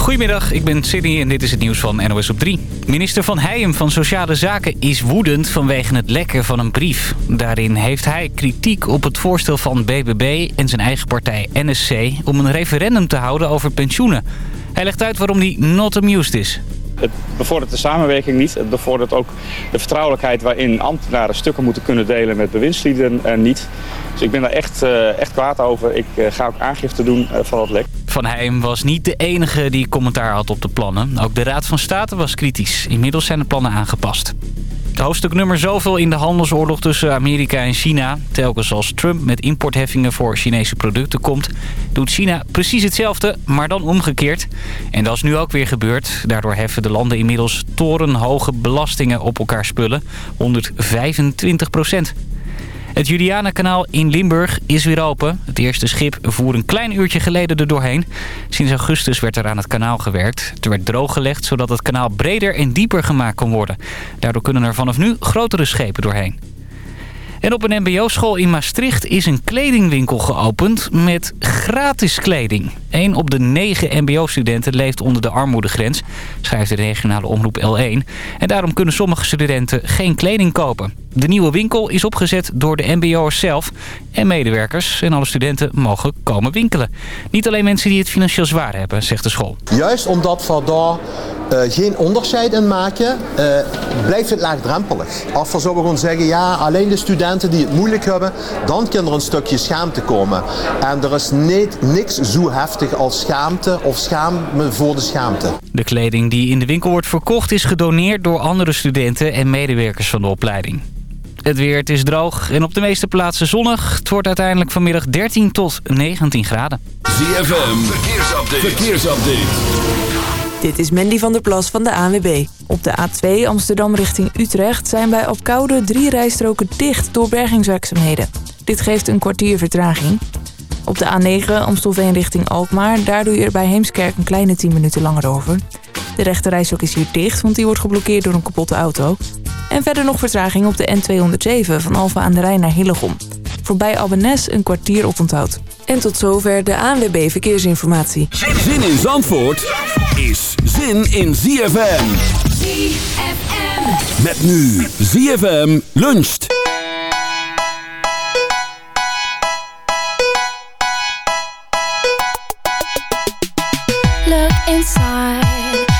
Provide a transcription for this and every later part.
Goedemiddag, ik ben Sidney en dit is het nieuws van NOS op 3. Minister Van Heijem van Sociale Zaken is woedend vanwege het lekken van een brief. Daarin heeft hij kritiek op het voorstel van BBB en zijn eigen partij NSC... om een referendum te houden over pensioenen. Hij legt uit waarom hij not amused is. Het bevordert de samenwerking niet. Het bevordert ook de vertrouwelijkheid waarin ambtenaren stukken moeten kunnen delen met bewindslieden uh, niet. Dus ik ben daar echt, uh, echt kwaad over. Ik uh, ga ook aangifte doen van dat lek. Van Heijm was niet de enige die commentaar had op de plannen. Ook de Raad van State was kritisch. Inmiddels zijn de plannen aangepast. Hoofdstuk nummer zoveel in de handelsoorlog tussen Amerika en China. Telkens als Trump met importheffingen voor Chinese producten komt... doet China precies hetzelfde, maar dan omgekeerd. En dat is nu ook weer gebeurd. Daardoor heffen de landen inmiddels torenhoge belastingen op elkaar spullen. 125 procent. Het Julianenkanaal in Limburg is weer open. Het eerste schip voer een klein uurtje geleden er doorheen. Sinds augustus werd er aan het kanaal gewerkt. Het werd drooggelegd zodat het kanaal breder en dieper gemaakt kon worden. Daardoor kunnen er vanaf nu grotere schepen doorheen. En op een mbo-school in Maastricht is een kledingwinkel geopend met gratis kleding. Eén op de negen mbo-studenten leeft onder de armoedegrens, schrijft de regionale omroep L1. En daarom kunnen sommige studenten geen kleding kopen. De nieuwe winkel is opgezet door de mbo'ers zelf en medewerkers. En alle studenten mogen komen winkelen. Niet alleen mensen die het financieel zwaar hebben, zegt de school. Juist omdat we daar uh, geen onderscheid in maken, uh, blijft het laagdrempelig. Als we zo gewoon zeggen, ja, alleen de studenten die het moeilijk hebben, dan kan er een stukje schaamte komen. En er is niet, niks zo heftig als schaamte of schaamte voor de schaamte. De kleding die in de winkel wordt verkocht is gedoneerd door andere studenten en medewerkers van de opleiding. Het weer, het is droog en op de meeste plaatsen zonnig. Het wordt uiteindelijk vanmiddag 13 tot 19 graden. ZFM, verkeersupdate. verkeersupdate. Dit is Mandy van der Plas van de ANWB. Op de A2 Amsterdam richting Utrecht zijn bij Opkoude drie rijstroken dicht door bergingswerkzaamheden. Dit geeft een kwartier vertraging. Op de A9 Amstelveen richting Alkmaar, daar doe je er bij Heemskerk een kleine 10 minuten langer over. De rechterrijstrook is hier dicht, want die wordt geblokkeerd door een kapotte auto. En verder nog vertraging op de N207 van Alfa aan de Rijn naar Hillegom. Voorbij Abbenes een kwartier oponthoud. En tot zover de ANWB Verkeersinformatie. Zin in Zandvoort is zin in ZFM. ZFM. Met nu ZFM luncht.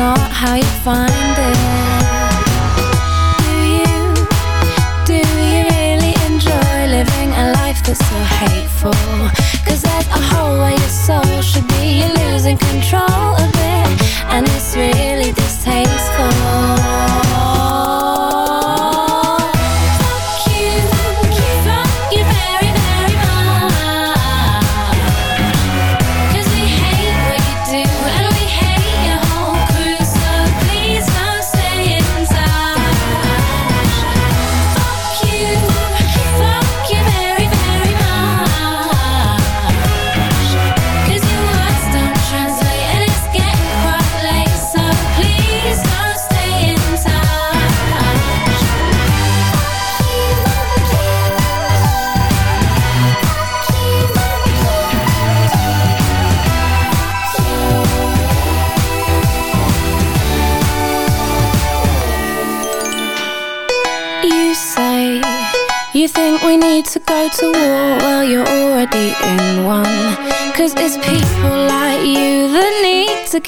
not how you find it.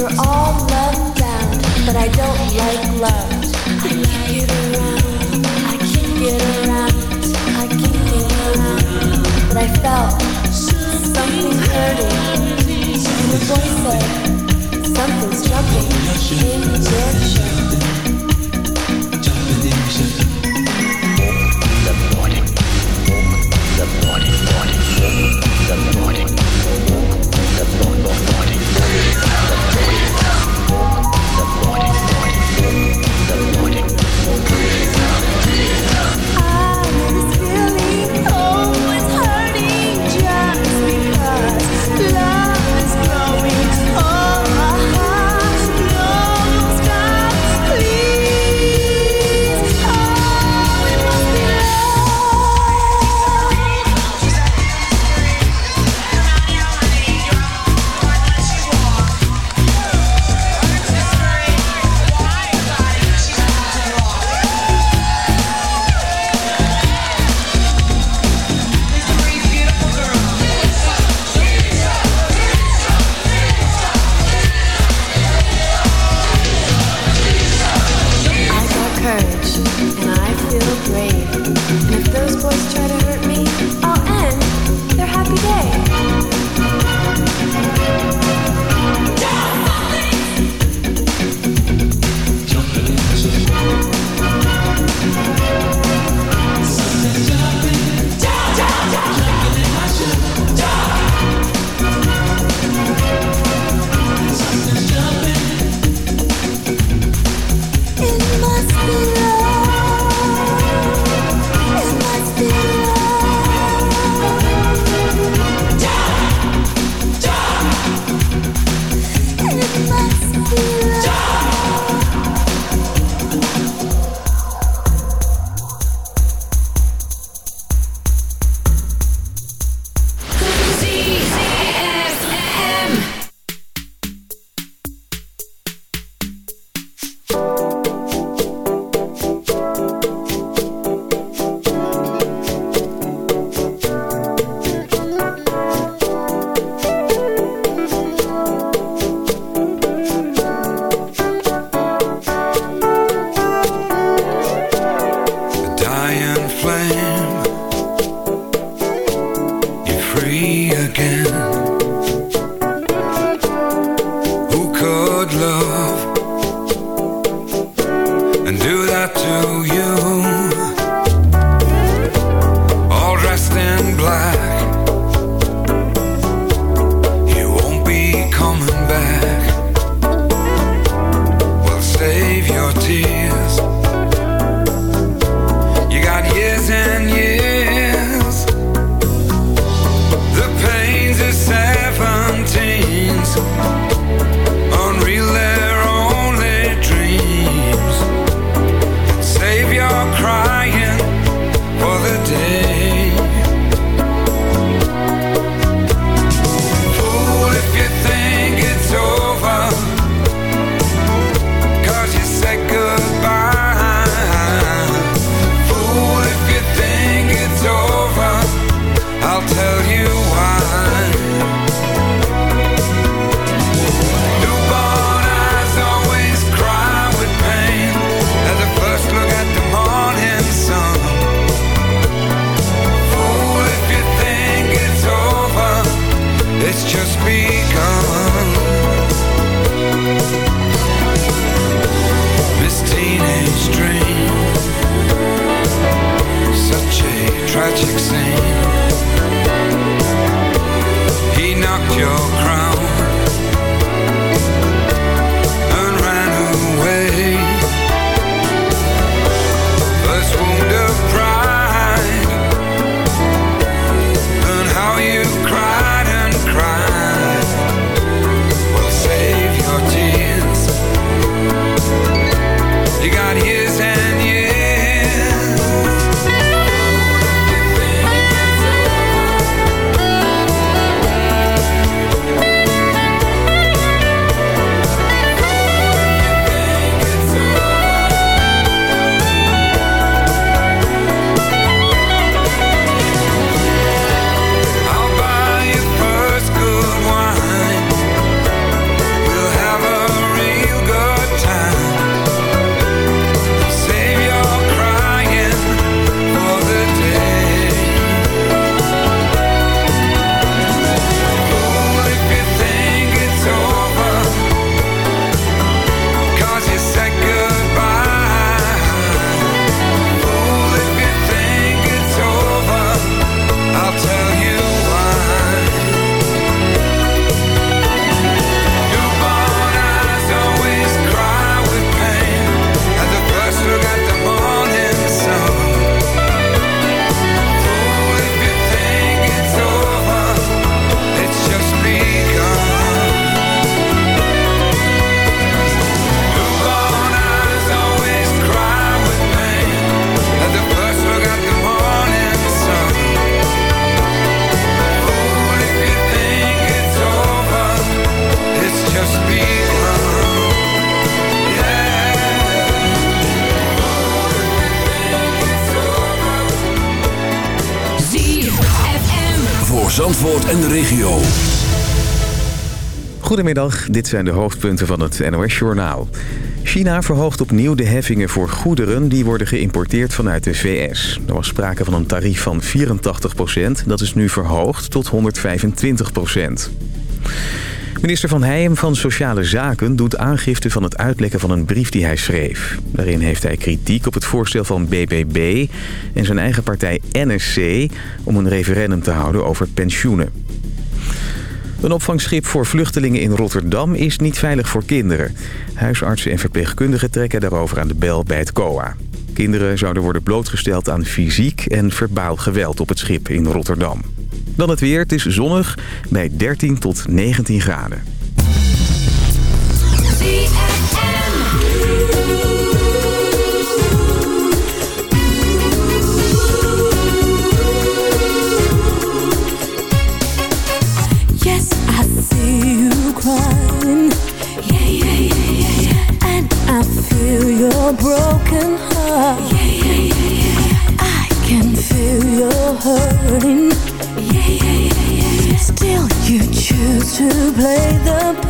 We're all love bound, but I don't like love. I can't get around. I can't get around. I can't get around. But I felt something hurting. And the said, something's jumping the the. Goedemiddag, dit zijn de hoofdpunten van het NOS-journaal. China verhoogt opnieuw de heffingen voor goederen die worden geïmporteerd vanuit de VS. Er was sprake van een tarief van 84 dat is nu verhoogd tot 125 Minister Van Heijem van Sociale Zaken doet aangifte van het uitlekken van een brief die hij schreef. Daarin heeft hij kritiek op het voorstel van BBB en zijn eigen partij NSC om een referendum te houden over pensioenen. Een opvangschip voor vluchtelingen in Rotterdam is niet veilig voor kinderen. Huisartsen en verpleegkundigen trekken daarover aan de bel bij het COA. Kinderen zouden worden blootgesteld aan fysiek en verbaal geweld op het schip in Rotterdam. Dan het weer, het is zonnig, bij 13 tot 19 graden. feel your broken heart. Yeah, yeah, yeah, I can feel your hurting. Still, you choose to play the part.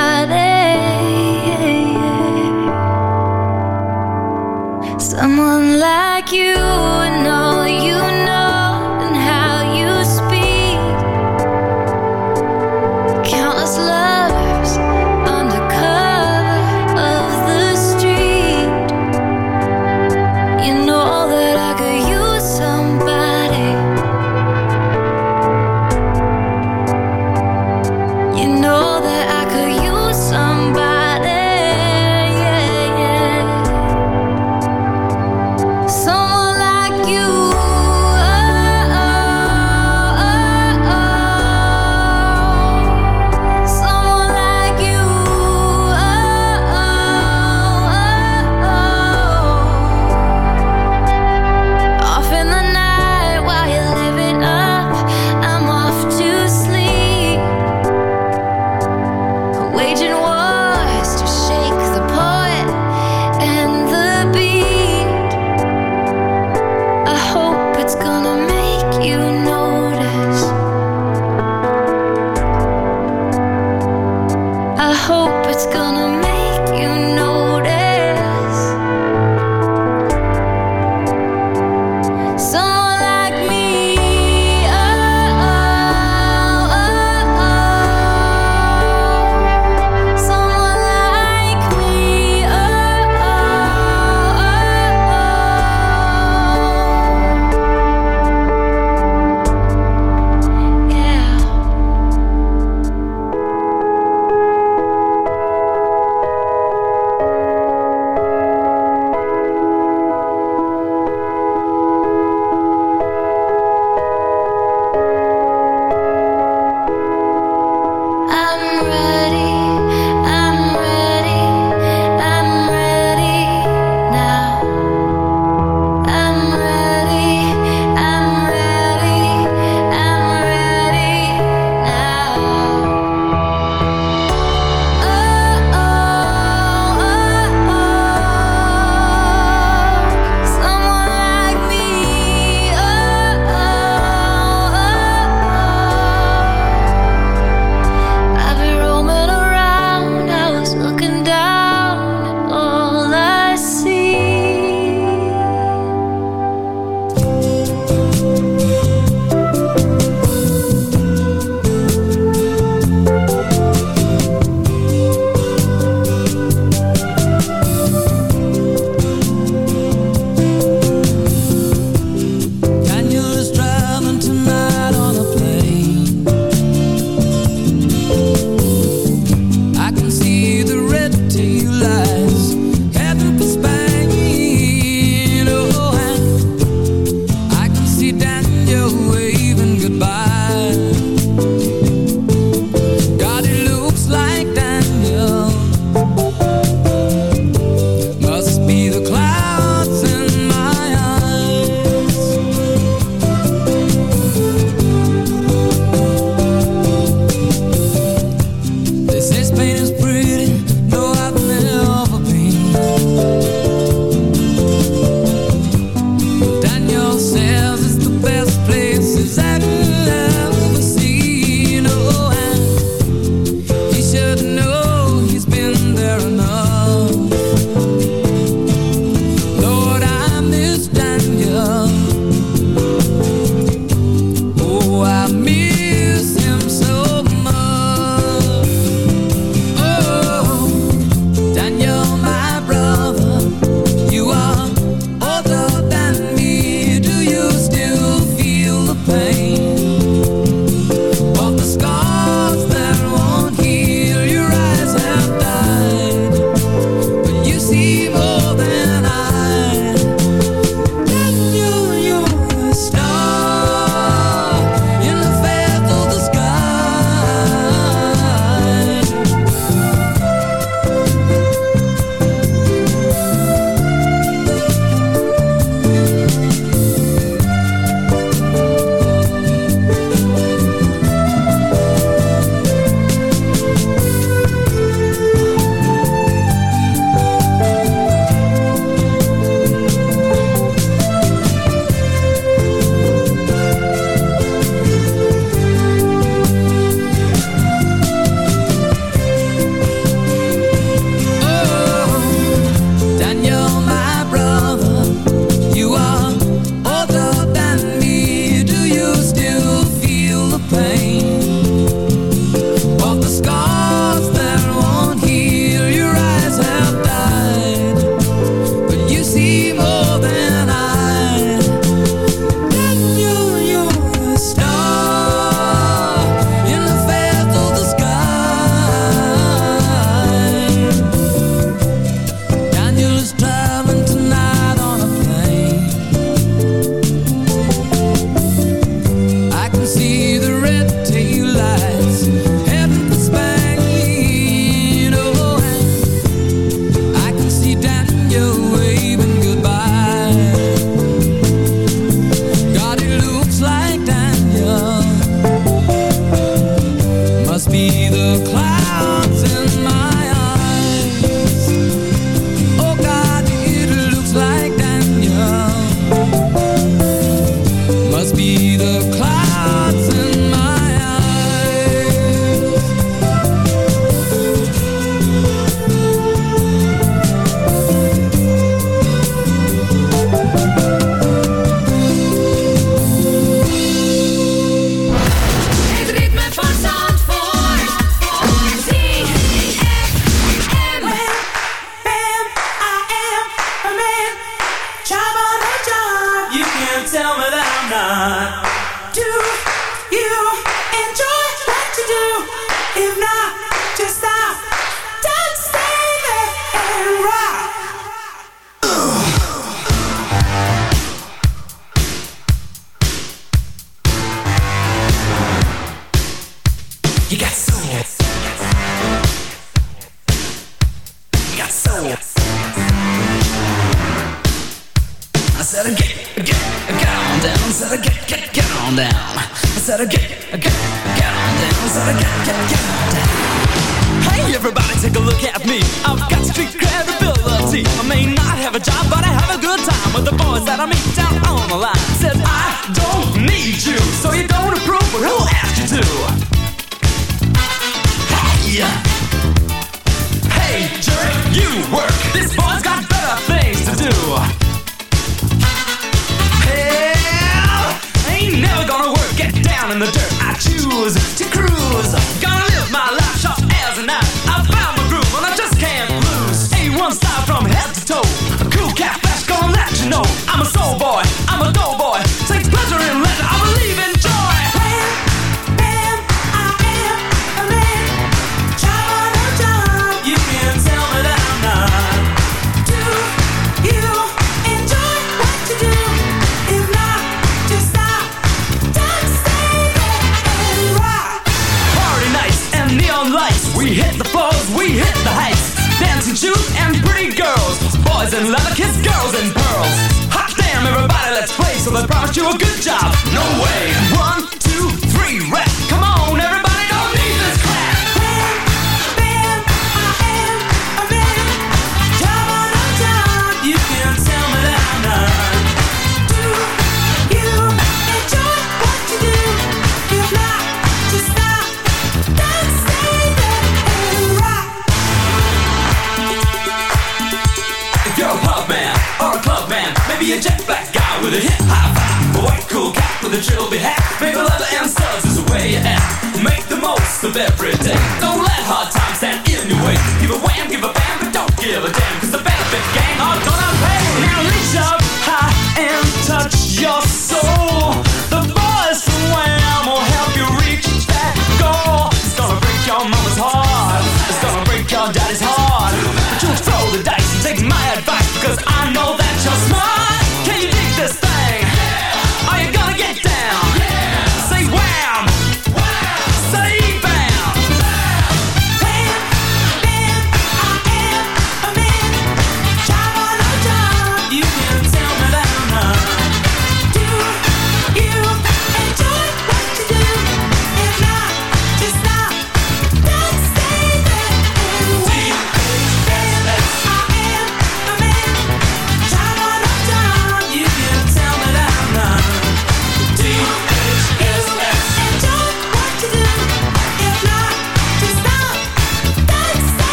all is how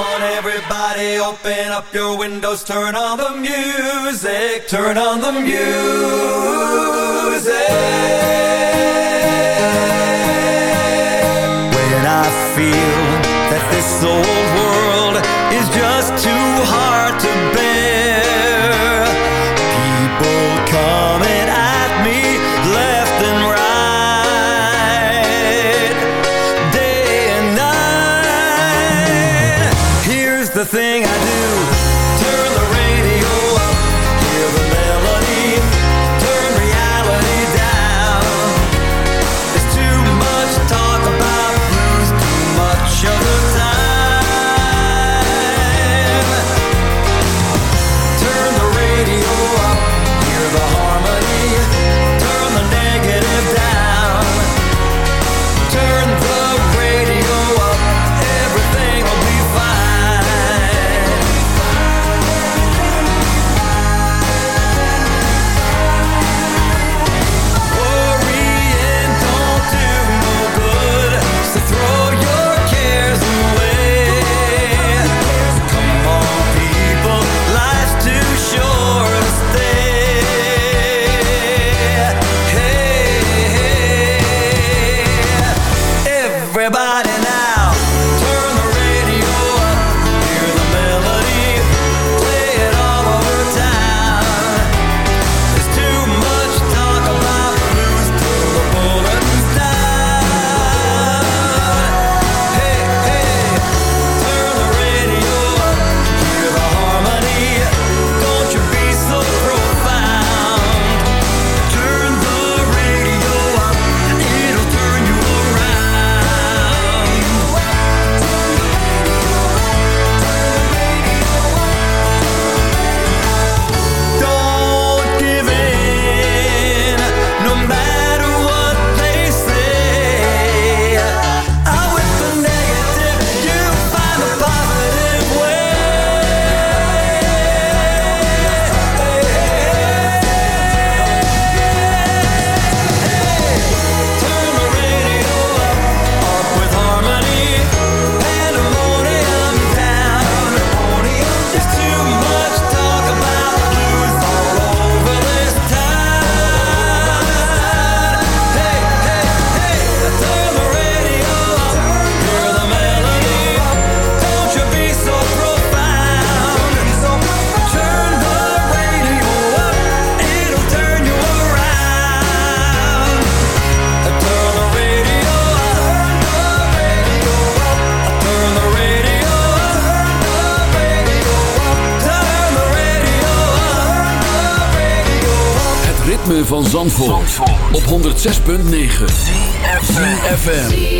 on, everybody, open up your windows, turn on the music, turn on the music. When I feel that this old world is just too hard to bear, people coming. 106.9 FM.